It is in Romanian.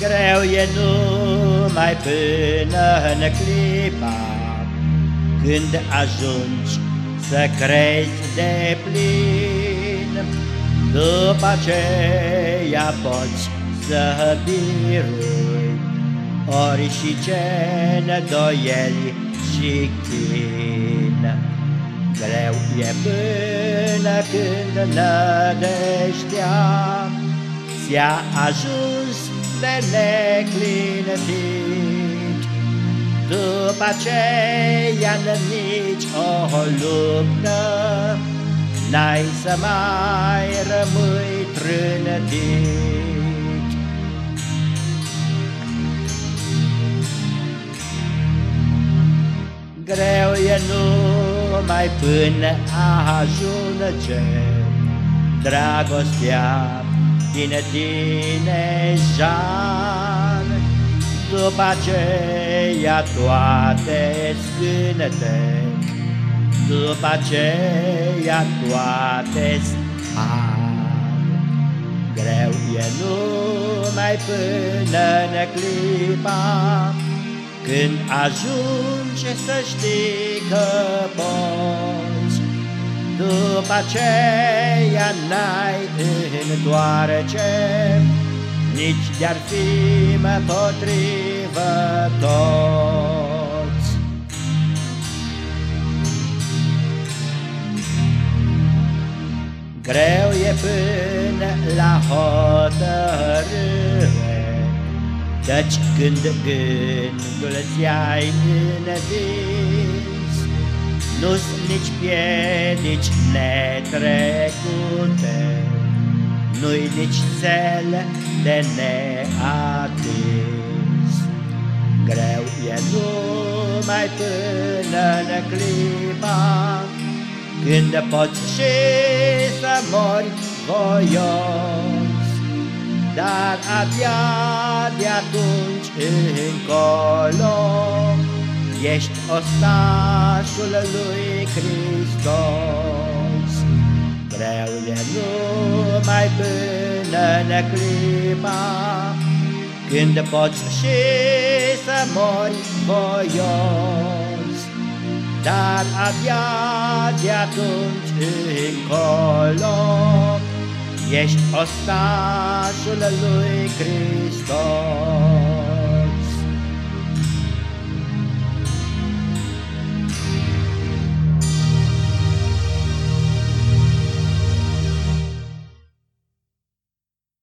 Greu e numai până în clipa Când ajungi să crezi de plin. După aceea poți să birui Ori și ce nedoieli și chin. Greu e până când nădejdea ți-a ajuns de neclinătit. După aceea nici o luptă N-ai să mai rămâi trânătit. Greu e numai până ajunge Dragostea din tine, Jean, După aceea toate scânete, După aceea toate har. Greu e numai până în clipa Când ajunge să știi că poți după aceea n-ai întoarce, Nici de-ar fi potrivă toți. Greu e până la hotărâre, Căci când gândul ți-ai învins, nu-s nici piedici netrecute, Nu-i nici cel de neatins. Greu e numai până în clipa Când poți și să mori voios, Dar abia de atunci încolo Ești ostașul lui Hristos. Greu e numai până în clipa Când poți și să mori voios, Dar abia de atunci încolo Ești ostașul lui Hristos.